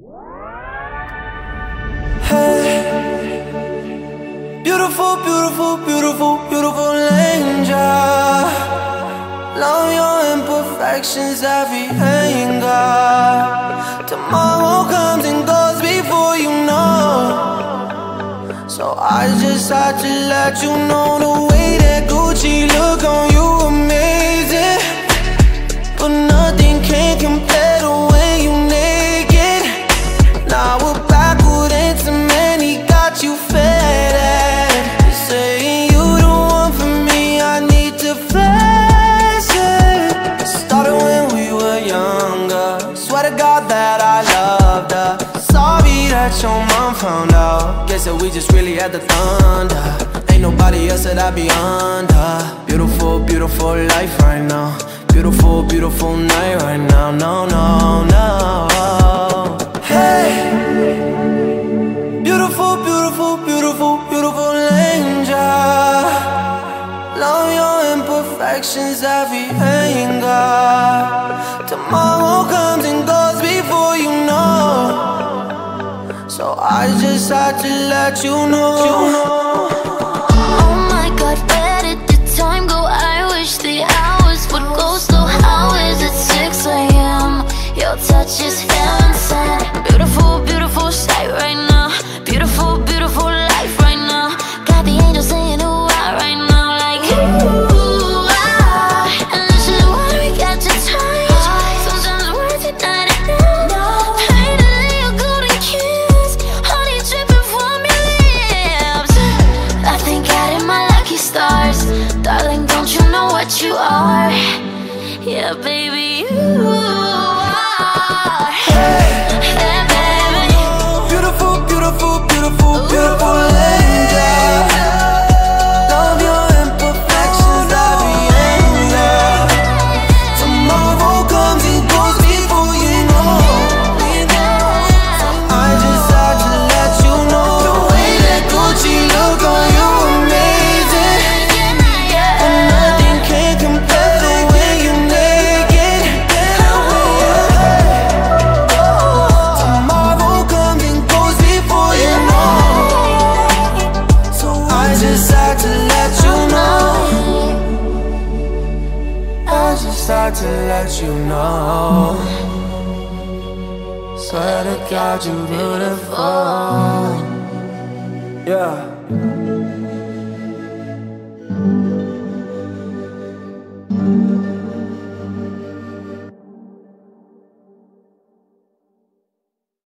Hey, beautiful, beautiful, beautiful, beautiful angel. Love your imperfections, every anger. Tomorrow comes and goes before you know. So I just had to let you know the way. Found out. Guess that we just really had the thunder. Ain't nobody else that I be under. Beautiful, beautiful life right now. Beautiful, beautiful night right now. No, no, no. Hey, beautiful, beautiful, beautiful, beautiful angel. Love your imperfections, every anger. Tomorrow comes and decide to let you know. to let you know. Swear to God, you're beautiful. Yeah.